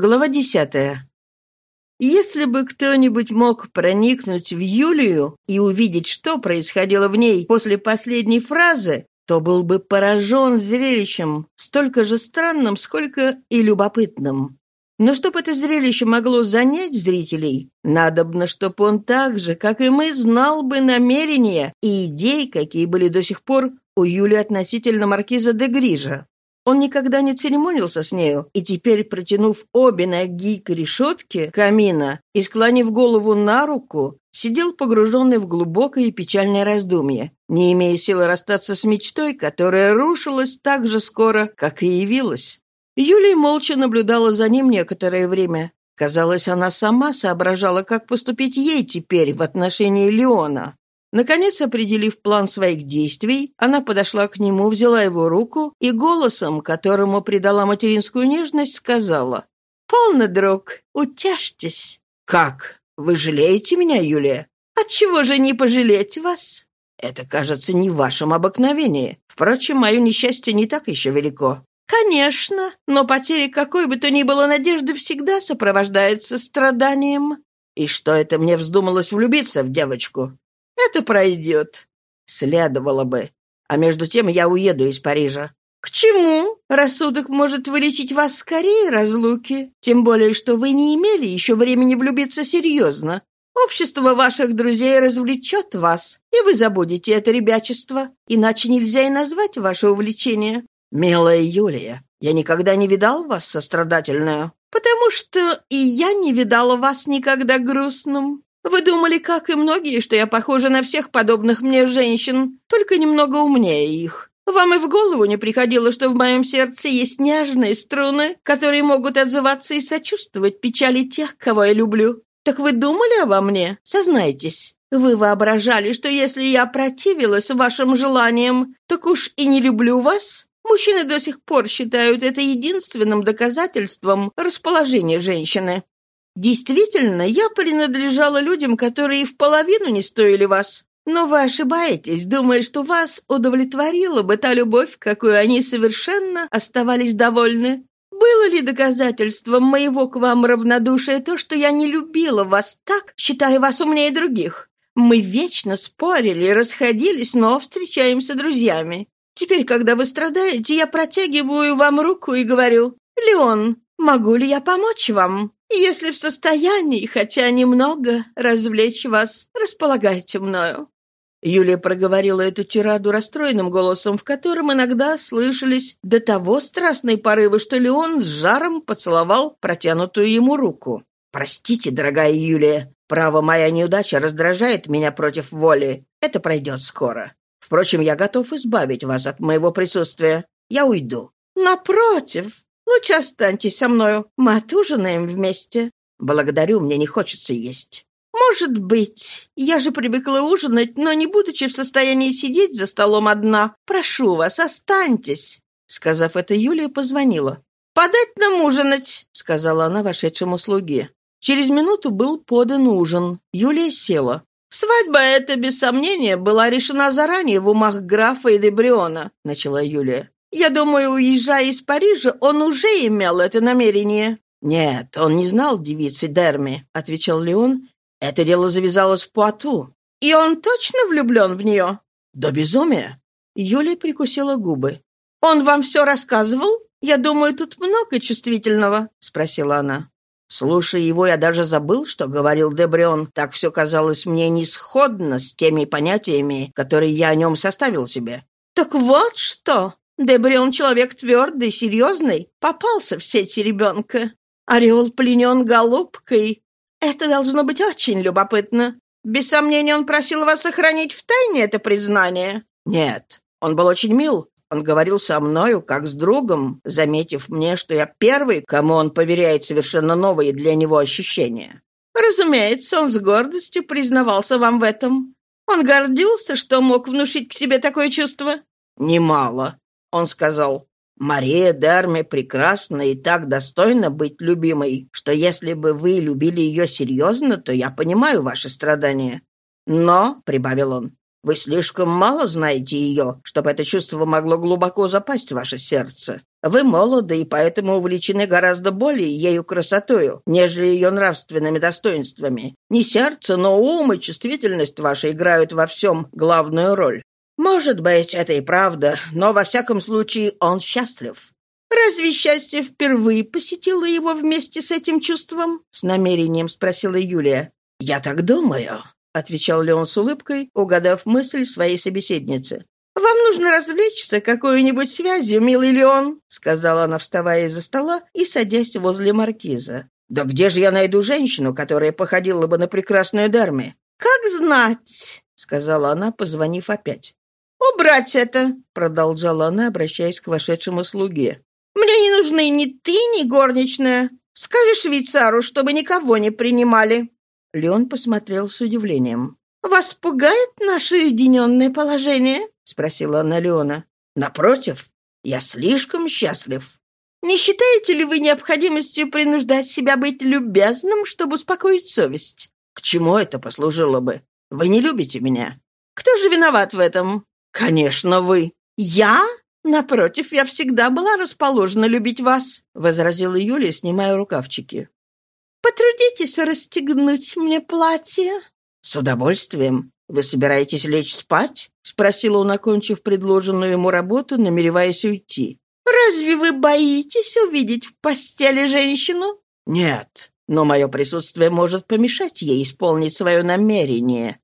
Глава десятая. Если бы кто-нибудь мог проникнуть в Юлию и увидеть, что происходило в ней после последней фразы, то был бы поражен зрелищем, столько же странным, сколько и любопытным. Но чтобы это зрелище могло занять зрителей, надобно, чтобы он так же, как и мы, знал бы намерения и идей, какие были до сих пор у Юли относительно маркиза де Грижа. Он никогда не церемонился с нею, и теперь, протянув обе ноги к решетке камина и склонив голову на руку, сидел погруженный в глубокое и печальное раздумье, не имея силы расстаться с мечтой, которая рушилась так же скоро, как и явилась. Юлия молча наблюдала за ним некоторое время. Казалось, она сама соображала, как поступить ей теперь в отношении Леона. Наконец, определив план своих действий, она подошла к нему, взяла его руку и голосом, которому придала материнскую нежность, сказала «Полно, друг, утяжьтесь». «Как? Вы жалеете меня, Юлия?» «Отчего же не пожалеть вас?» «Это, кажется, не в вашем обыкновении. Впрочем, мое несчастье не так еще велико». «Конечно, но потеря какой бы то ни было надежды всегда сопровождается страданием». «И что это мне вздумалось влюбиться в девочку?» Это пройдет. Следовало бы. А между тем я уеду из Парижа. К чему? Рассудок может вылечить вас скорее разлуки. Тем более, что вы не имели еще времени влюбиться серьезно. Общество ваших друзей развлечет вас, и вы забудете это ребячество. Иначе нельзя и назвать ваше увлечение. Милая Юлия, я никогда не видал вас сострадательную. Потому что и я не видала вас никогда грустным. Вы думали, как и многие, что я похожа на всех подобных мне женщин, только немного умнее их. Вам и в голову не приходило, что в моем сердце есть нежные струны, которые могут отзываться и сочувствовать печали тех, кого я люблю. Так вы думали обо мне? Сознайтесь. Вы воображали, что если я противилась вашим желаниям, так уж и не люблю вас? Мужчины до сих пор считают это единственным доказательством расположения женщины. Действительно, я принадлежала людям, которые в половину не стоили вас. Но вы ошибаетесь, думая, что вас удовлетворила бы та любовь, какой они совершенно оставались довольны. Было ли доказательством моего к вам равнодушия то, что я не любила вас так, считая вас умнее других? Мы вечно спорили, расходились, но встречаемся друзьями. Теперь, когда вы страдаете, я протягиваю вам руку и говорю, «Леон, могу ли я помочь вам?» Если в состоянии, хотя немного, развлечь вас, располагайте мною». Юлия проговорила эту тираду расстроенным голосом, в котором иногда слышались до того страстные порывы, что Леон с жаром поцеловал протянутую ему руку. «Простите, дорогая Юлия, право, моя неудача раздражает меня против воли. Это пройдет скоро. Впрочем, я готов избавить вас от моего присутствия. Я уйду». «Напротив, Лучше останьтесь со мною. Мы отужинаем вместе. Благодарю, мне не хочется есть. Может быть. Я же привыкла ужинать, но не будучи в состоянии сидеть за столом одна. Прошу вас, останьтесь. Сказав это, Юлия позвонила. «Подать нам ужинать», — сказала она вошедшему слуге. Через минуту был подан ужин. Юлия села. «Свадьба эта, без сомнения, была решена заранее в умах графа и Дебриона», — начала Юлия. Я думаю, уезжая из Парижа, он уже имел это намерение». «Нет, он не знал девицы Дерми», — отвечал Леон. «Это дело завязалось в Пуату». «И он точно влюблен в нее?» «До безумия». Юлия прикусила губы. «Он вам все рассказывал? Я думаю, тут много чувствительного», — спросила она. Слушая его, я даже забыл, что говорил Дебрион. Так все казалось мне несходно с теми понятиями, которые я о нем составил себе. «Так вот что!» Дебрион человек твердый, серьезный, попался в сети ребенка. Ореол пленен голубкой. Это должно быть очень любопытно. Без сомнения, он просил вас сохранить в тайне это признание. Нет, он был очень мил. Он говорил со мною, как с другом, заметив мне, что я первый, кому он поверяет совершенно новые для него ощущения. Разумеется, он с гордостью признавался вам в этом. Он гордился, что мог внушить к себе такое чувство. Немало. Он сказал, «Мария Дарме прекрасна и так достойна быть любимой, что если бы вы любили ее серьезно, то я понимаю ваши страдания. Но, — прибавил он, — вы слишком мало знаете ее, чтобы это чувство могло глубоко запасть в ваше сердце. Вы молоды и поэтому увлечены гораздо более ею красотою, нежели ее нравственными достоинствами. Не сердце, но ум и чувствительность ваша играют во всем главную роль. Может быть, это и правда, но во всяком случае он счастлив. «Разве счастье впервые посетило его вместе с этим чувством?» — с намерением спросила Юлия. «Я так думаю», — отвечал Леон с улыбкой, угадав мысль своей собеседницы. «Вам нужно развлечься какой-нибудь связью, милый Леон», — сказала она, вставая из-за стола и садясь возле маркиза. «Да где же я найду женщину, которая походила бы на прекрасную Дарми?» «Как знать», — сказала она, позвонив опять. «Убрать это!» — продолжала она, обращаясь к вошедшему слуге. Мне не нужны ни ты, ни горничная. Скажи швейцару, чтобы никого не принимали». Леон посмотрел с удивлением. «Вас пугает наше уединенное положение?» — спросила она Леона. «Напротив, я слишком счастлив. Не считаете ли вы необходимостью принуждать себя быть любезным, чтобы успокоить совесть? К чему это послужило бы? Вы не любите меня. Кто же виноват в этом? Конечно, вы. Я? «Напротив, я всегда была расположена любить вас», — возразила Юлия, снимая рукавчики. «Потрудитесь расстегнуть мне платье». «С удовольствием. Вы собираетесь лечь спать?» — спросила он, окончив предложенную ему работу, намереваясь уйти. «Разве вы боитесь увидеть в постели женщину?» «Нет, но мое присутствие может помешать ей исполнить свое намерение».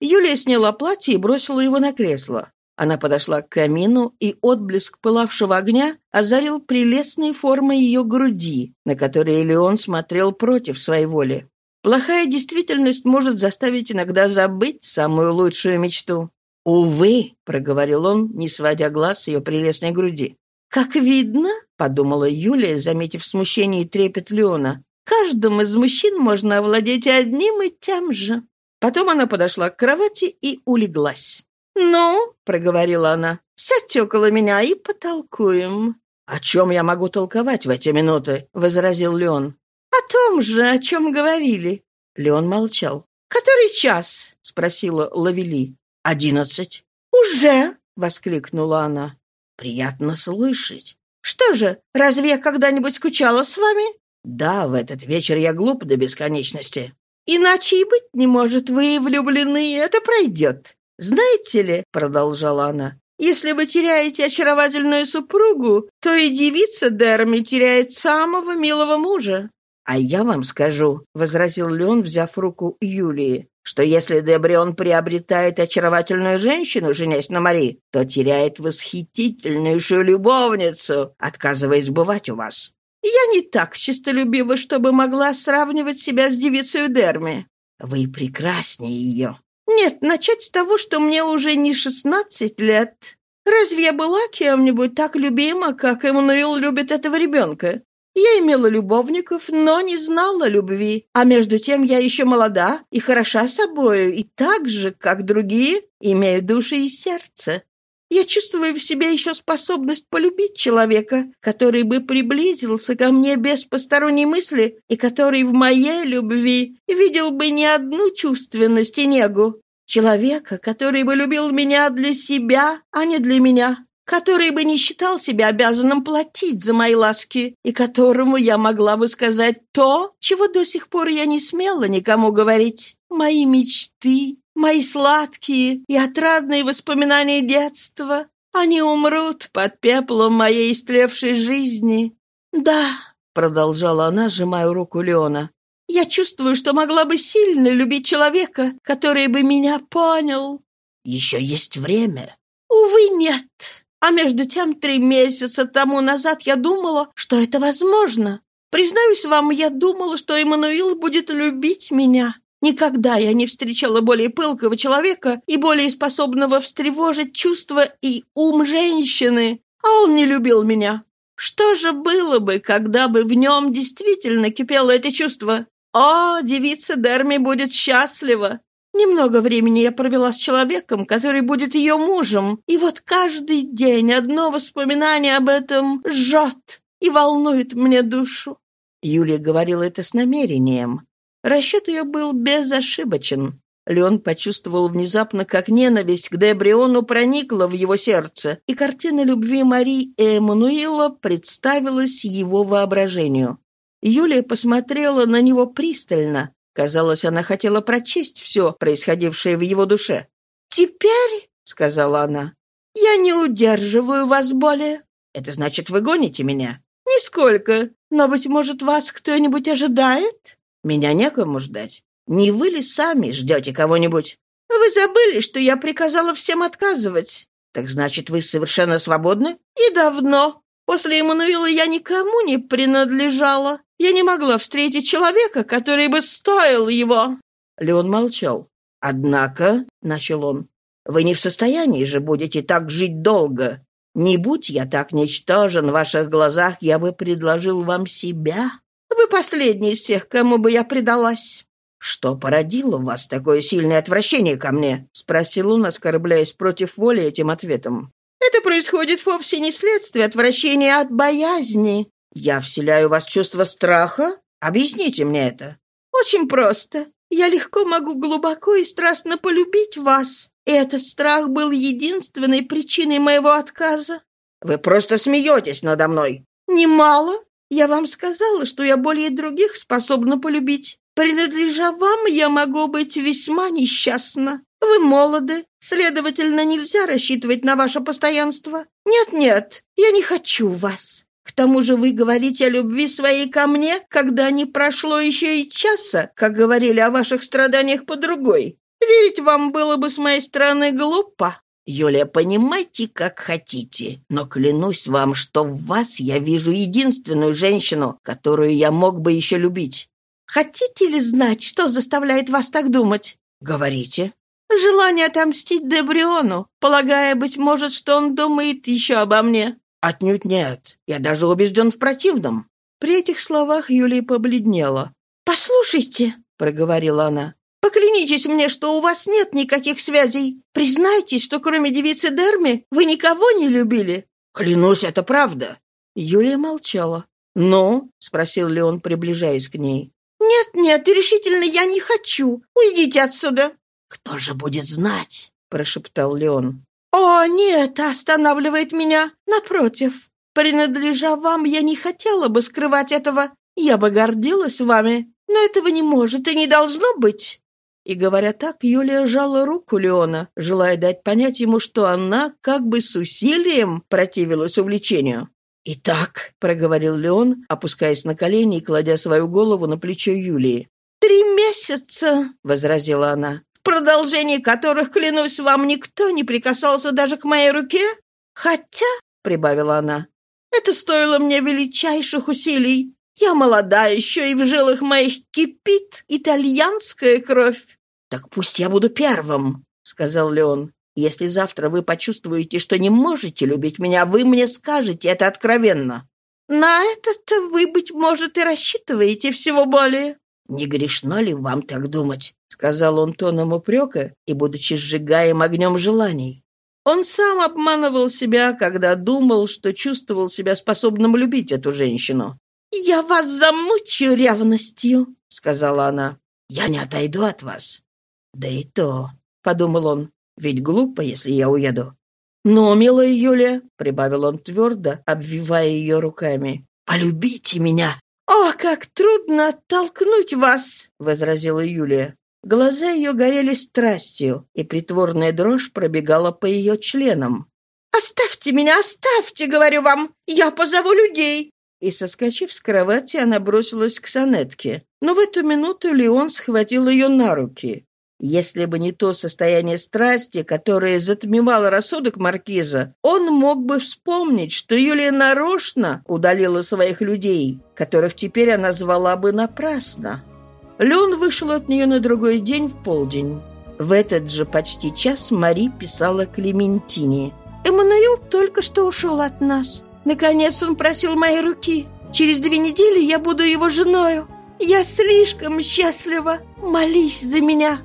Юлия сняла платье и бросила его на кресло. Она подошла к камину, и отблеск пылавшего огня озарил прелестные формы ее груди, на которые Леон смотрел против своей воли. Плохая действительность может заставить иногда забыть самую лучшую мечту. «Увы», — проговорил он, не сводя глаз с ее прелестной груди. «Как видно», — подумала Юлия, заметив смущение и трепет Леона, «каждым из мужчин можно овладеть одним и тем же». Потом она подошла к кровати и улеглась. «Ну», — проговорила она, — «сядьте около меня и потолкуем». «О чем я могу толковать в эти минуты?» — возразил Леон. «О том же, о чем говорили». Леон молчал. «Который час?» — спросила Лавели. «Одиннадцать». «Уже?» — воскликнула она. «Приятно слышать». «Что же, разве я когда-нибудь скучала с вами?» «Да, в этот вечер я глуп до бесконечности». «Иначе и быть не может. Вы влюблены, это пройдет. «Знаете ли», — продолжала она, — «если вы теряете очаровательную супругу, то и девица Дерми теряет самого милого мужа». «А я вам скажу», — возразил Леон, взяв руку Юлии, что если Дебрион приобретает очаровательную женщину, женясь на Мари, то теряет восхитительнейшую любовницу, отказываясь бывать у вас. Я не так честолюбива, чтобы могла сравнивать себя с девицей Дерми. Вы прекраснее ее. Нет, начать с того, что мне уже не шестнадцать лет. Разве я была кем-нибудь так любима, как Эммануил любит этого ребенка? Я имела любовников, но не знала любви. А между тем я еще молода и хороша собою, и так же, как другие, имею души и сердце. Я чувствую в себе еще способность полюбить человека, который бы приблизился ко мне без посторонней мысли и который в моей любви видел бы не одну чувственность и негу. Человека, который бы любил меня для себя, а не для меня, который бы не считал себя обязанным платить за мои ласки и которому я могла бы сказать то, чего до сих пор я не смела никому говорить. Мои мечты, Мои сладкие и отрадные воспоминания детства, они умрут под пеплом моей истлевшей жизни. Да, продолжала она, сжимая руку Леона, я чувствую, что могла бы сильно любить человека, который бы меня понял. Еще есть время. Увы, нет. А между тем, три месяца тому назад я думала, что это возможно. Признаюсь вам, я думала, что Эммануил будет любить меня. Никогда я не встречала более пылкого человека и более способного встревожить чувства и ум женщины, а он не любил меня. Что же было бы, когда бы в нем действительно кипело это чувство? О, девица Дерми будет счастлива. Немного времени я провела с человеком, который будет ее мужем, и вот каждый день одно воспоминание об этом жжет и волнует мне душу. Юлия говорила это с намерением. Расчет ее был безошибочен. Леон почувствовал внезапно, как ненависть к Дебриону проникла в его сердце, и картина любви Мари и Эммануила представилась его воображению. Юлия посмотрела на него пристально. Казалось, она хотела прочесть все, происходившее в его душе. «Теперь», — сказала она, — «я не удерживаю вас более». «Это значит, вы гоните меня?» «Нисколько. Но, быть может, вас кто-нибудь ожидает?» «Меня некому ждать. Не вы ли сами ждете кого-нибудь? Вы забыли, что я приказала всем отказывать. Так значит, вы совершенно свободны? И давно. После Эммануила я никому не принадлежала. Я не могла встретить человека, который бы стоил его. Леон молчал. «Однако», — начал он, — «вы не в состоянии же будете так жить долго. Не будь я так ничтожен в ваших глазах, я бы предложил вам себя. Вы последний из всех, кому бы я предалась. «Что породило в вас такое сильное отвращение ко мне?» — спросил он, оскорбляясь против воли этим ответом. «Это происходит вовсе не вследствие отвращения а от боязни. Я вселяю в вас чувство страха? Объясните мне это». «Очень просто. Я легко могу глубоко и страстно полюбить вас. И этот страх был единственной причиной моего отказа». «Вы просто смеетесь надо мной». «Немало. Я вам сказала, что я более других способна полюбить. Принадлежа вам, я могу быть весьма несчастна. Вы молоды, следовательно, нельзя рассчитывать на ваше постоянство. Нет-нет, я не хочу вас. К тому же вы говорите о любви своей ко мне, когда не прошло еще и часа, как говорили о ваших страданиях по другой. Верить вам было бы с моей стороны глупо. Юлия, понимайте, как хотите, но клянусь вам, что в вас я вижу единственную женщину, которую я мог бы еще любить. Хотите ли знать, что заставляет вас так думать? Говорите. Желание отомстить Дебриону, полагая, быть может, что он думает еще обо мне. Отнюдь нет. Я даже убежден в противном. При этих словах Юлия побледнела. «Послушайте», — проговорила она, — «поклянитесь мне, что у вас нет никаких связей. Признайтесь, что кроме девицы Дерми вы никого не любили». «Клянусь, это правда». Юлия молчала. «Ну?» — спросил Леон, приближаясь к ней. «Нет-нет, решительно я не хочу. Уйдите отсюда!» «Кто же будет знать?» — прошептал Леон. «О, нет, останавливает меня. Напротив, принадлежа вам, я не хотела бы скрывать этого. Я бы гордилась вами, но этого не может и не должно быть». И говоря так, Юлия сжала руку Леона, желая дать понять ему, что она как бы с усилием противилась увлечению. «Итак», — проговорил Леон, опускаясь на колени и кладя свою голову на плечо Юлии. «Три месяца», — возразила она, «в продолжении которых, клянусь вам, никто не прикасался даже к моей руке. Хотя», — прибавила она, «это стоило мне величайших усилий. Я молода еще, и в жилах моих кипит итальянская кровь». «Так пусть я буду первым», — сказал Леон. Если завтра вы почувствуете, что не можете любить меня, вы мне скажете это откровенно. На это-то вы, быть может, и рассчитываете всего более. Не грешно ли вам так думать? Сказал он тоном упрека и, будучи сжигаем огнем желаний. Он сам обманывал себя, когда думал, что чувствовал себя способным любить эту женщину. «Я вас замучу ревностью», — сказала она. «Я не отойду от вас». «Да и то», — подумал он, ведь глупо, если я уеду. «Но, милая Юлия», — прибавил он твердо, обвивая ее руками, — «полюбите меня». «О, как трудно оттолкнуть вас!» — возразила Юлия. Глаза ее горели страстью, и притворная дрожь пробегала по ее членам. «Оставьте меня, оставьте, говорю вам! Я позову людей!» И, соскочив с кровати, она бросилась к сонетке. Но в эту минуту Леон схватил ее на руки. Если бы не то состояние страсти, которое затмевало рассудок маркиза, он мог бы вспомнить, что Юлия нарочно удалила своих людей, которых теперь она звала бы напрасно. Леон вышел от нее на другой день в полдень. В этот же почти час Мари писала Клементине. «Эммануил только что ушел от нас. Наконец он просил моей руки. Через две недели я буду его женою. Я слишком счастлива. Молись за меня».